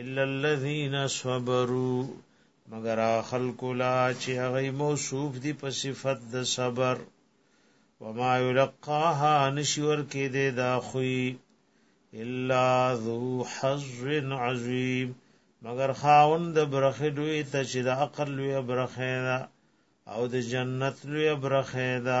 الا الذين صبروا مگر خلق لا چې هغه موصوف دي په صفت د صبر وما يلقاها نشور کې دې دا خوې الا ذو حظ عظیم مگر خاون د برخې دوی ته چې د عقل لوی برخې ده او د جنت لوی برخې ده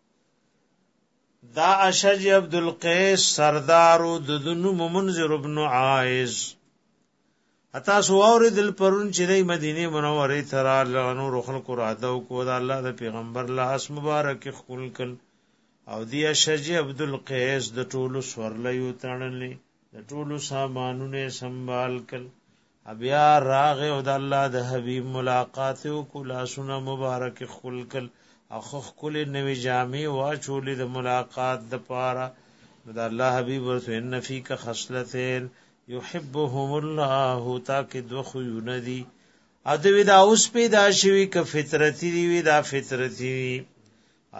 دا اشج عبد القیس سردارو د دنو منذر ابن عائز اتا سو اور دل پرون چې د مدینه منوره تر لغنو رخل کو راته کو دا الله د پیغمبر لاس مبارک خپل کل او دی اشج عبد القیس د ټولو سورلیو تړلې د ټولو سامانونه سنبال کل بیا راغه او د الله د حبیب ملاقات او کلا سونه مبارک خپل کل اخ خپل نوې جامې واچولې د ملاقات د پاره د الله حبیب ورته ان فیک خصلتین یحبهم الله تاک دوخ یندی ادوی دا اوس پیدا شوی ک فطرتی دی وی دا فطرتی وی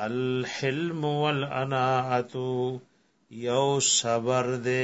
الحلم والاناعه یو صبر دے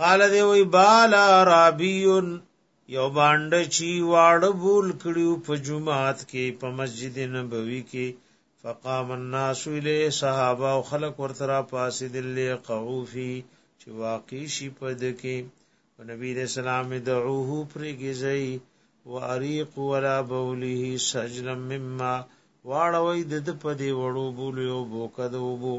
قال دی وی بالا رابیون یو باندې چی واړه بول کړیو په جمعات کې په مسجد نبوي کې فقام الناس الی صحابه او خلق ورترا پاسې دلی قعوفی چې واقع شي په دکې نبی رسول الله دعوه پرګزئی واریق ولا بوله سجلا مما واړوي د په دی وړو بولیو بوکد وبو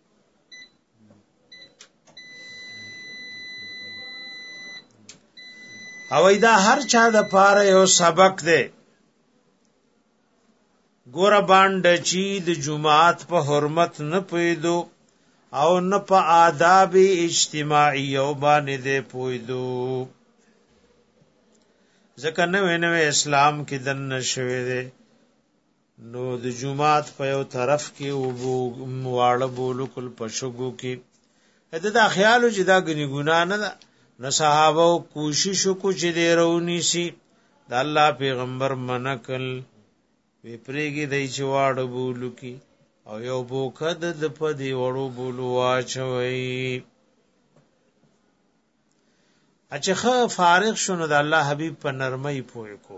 او دا هر چا د پاره یو سبق دی ګور باندې چې د جمعات په حرمت نه پېدو او نه په آداب اجتماعي او باندې دې پویدو ځکه نوې نوې اسلام کې دن نشوي دي نو د جمعات په یو طرف کې وبو واړه بولکل پشګو کې اته دا خیال چې دا غنی ګنا نه ده نو صحابه کوشش کو چې دی رونی سي د الله پیغمبر منکل وی پریګي دای چې واړه بولو کې او یو بوکد د په دی وړو بولو واچوي اچخه فارغ شونه د الله حبیب په نرمۍ پوي کو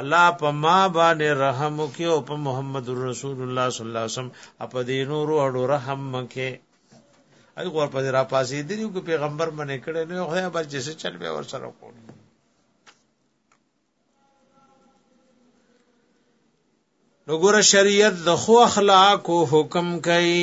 الله په ما باندې رحم وکي او په محمد رسول الله صلی الله علیه وسلم په دې نور اړو رحم وکي اي غور په را پاسې دي چې پیغمبر باندې کړه نو خو بل چې څه چل به ور سره کوو نو ګور شریعت د خو اخلاق او حکم کوي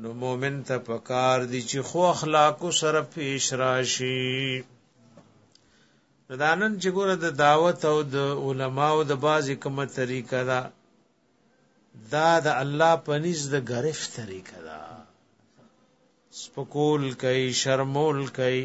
نو مومن ته پکار دي چې خو اخلاق سره پیش راشي دانن چې ګوره د دعوت او د علماو د بازي کومه طریقه ده دا د الله پنيز د غرف طریقه ده سپکول کوي شرمول کوي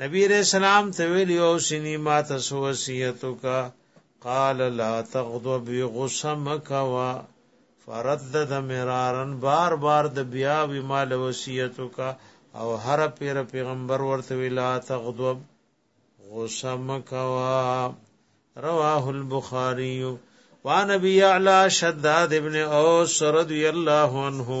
نبی علیہ السلام ته ویل یو سنی ما ته وصیتو کا قال لا تغضب غصمک وا فردد مرارن بار بار د بیا وی مال وصیتو کا او هر پیر پیغمبر ورته ویلا تغضب غصمک وا رواه البخاری وان ابي يعلى شداد ابن اوس رضي الله عنه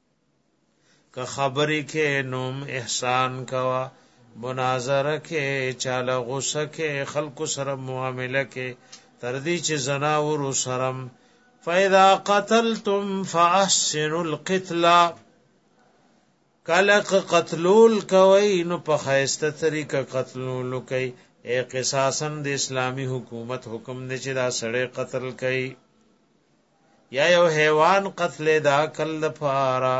که خبرې کې نوم احسان کوا مناظره کې چاله غوسه کې خلق سره معامله کې تر دې چې زنا ور سرم فاذا قتلتم فاحسنوا القتل کلق قتلول کوي نو په خيسته طریقه قتلول کوي اے قصاصن د اسلامی حکومت حکم دی چې دا سړی قتل کوي یا یو حیوان قتل دا کل لپاره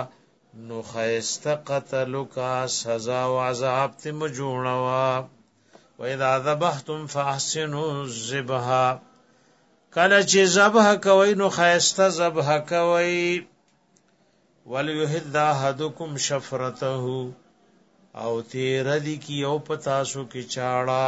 نو خیسته قتل کا سزا او عذاب ته مجوړوا و اذا ذبحتم فاحسنوا الذبحا کله چې ذبح کوي نو خیسته ذبح کوي وليحد احدكم شفرته او تیر دی کی او پتاسو کی چاړه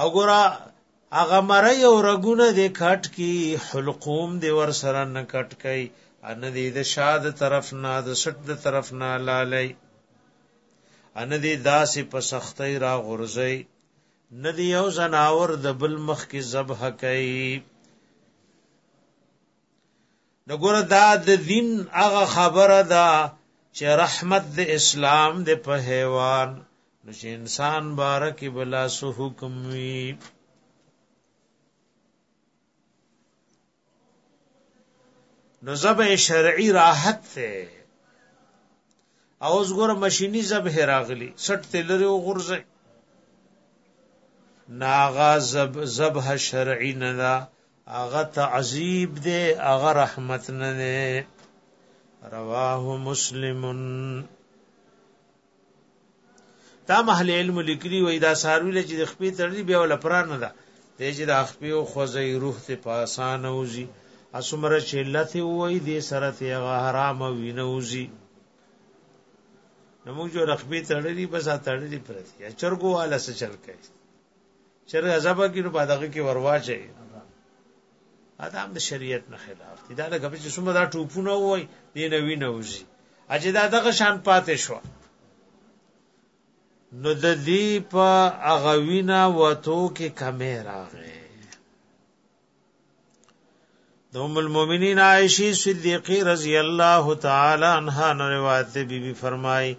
او ګورا هغه مری او رګونه د کټ کی حلقوم د ور سره نه کټ کای ان د د شاد طرف نه د سټ د طرف نه لالای ان د داسې په سختۍ را غورځي نه دی یو زناور د بل مخ کې ذبح کوي نګور دا د دین هغه خبره ده چې رحمت د اسلام د په حیوان نو چې انسان بارک بلا سو حکم وی نو زب شرعی راحت ته او اوس ګور ماشيني زب هراغلی سټ تلری او غرزه ناغا زب زبه شرعی نه دا هغه تعذیب دی هغه رحمت نه دی رواه مسلم دا محل علم لیکلی وای دا ساروی چې د خپې تړلی بیا ول پران نه ده د چې د خپې او خوځي روح ته پاسان اوزي اسمره چې لته وای دې سره ته حرام وینوزي نو موږ جو رخبي تړلې بس تړلې پرتی چرګو والا څه چل کوي چرګ عذاب کې نو په دغه کې ورواچي ادم د شریعت نه خلاف دي دا لکه چې څومره دا ټوپونه وای دی نه وینه وزي اجه دا دغه شان پاتې شو نو د دې په اغوینا وتو کې کمه راغې د ام المؤمنین عائشه صدیقه رضی الله تعالی عنها روایت بی بی فرمای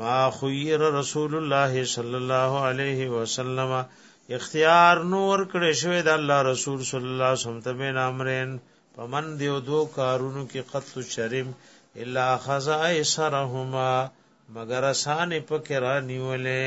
ما خیر رسول الله صلی الله علیه وسلم اختیار نور کړی شوی د الله رسول صلی الله علیه وسلم ته بین امرین پمن دیو دو کارونو کې قتل شرم الا خزا ایسرهما مگر آسان پکې را نیولې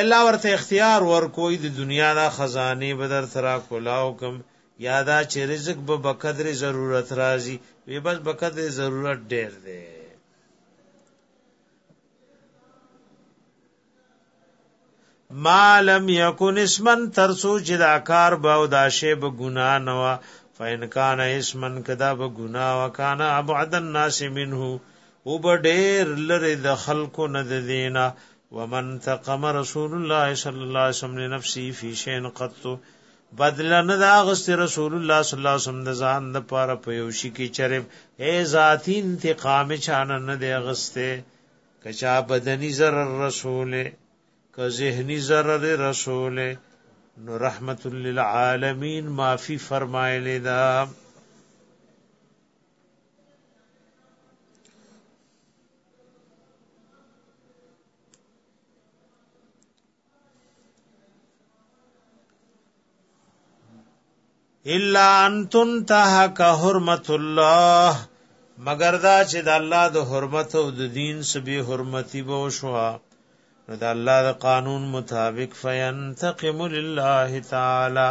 الله ورته اختیار ورکوي د دنیا د خزانه بدر ترا کولاو کم یادا چې رزق به بقدر ضرورت راځي وی بس بقدر ضرورت ډیر دی ما لم یکن اسمن ترسو چې دا کار به او دا شی به ګنا نه وا فین کان اسمن کدا به ګنا وکانا ابعد الناس منه او به ډیر لره د خلکو نه د دینه ومن تقم رسول الله صلی الله علیه وسلم لنفسه فی شین قط بدل نه دا غست رسول الله صلی الله علیه وسلم د ځان د پاره په یو شي کې چرپ اے ذاتی انتقام چان نه دی غسته کچا بدنی zarar رسول ک ذهنی zarar رسول نو رحمت للعالمین معافی فرمایلی دا الا ان تنتهك حرمت الله مگر دا چې د الله د حرمت او د دین سبي حرمتي بو شو نو د الله د قانون مطابق فینتقم لله تعالی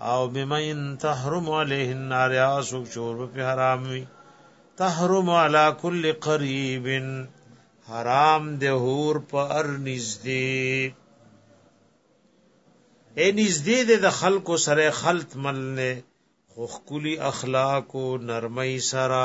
او بمن تحرم عليه النار اسوک چور په حرام وي تحرم على كل قريب حرام ده هور په ار نږدې اے نږدې ده د خلکو سره خلط مل نه خو خکلی اخلاق او نرمۍ سره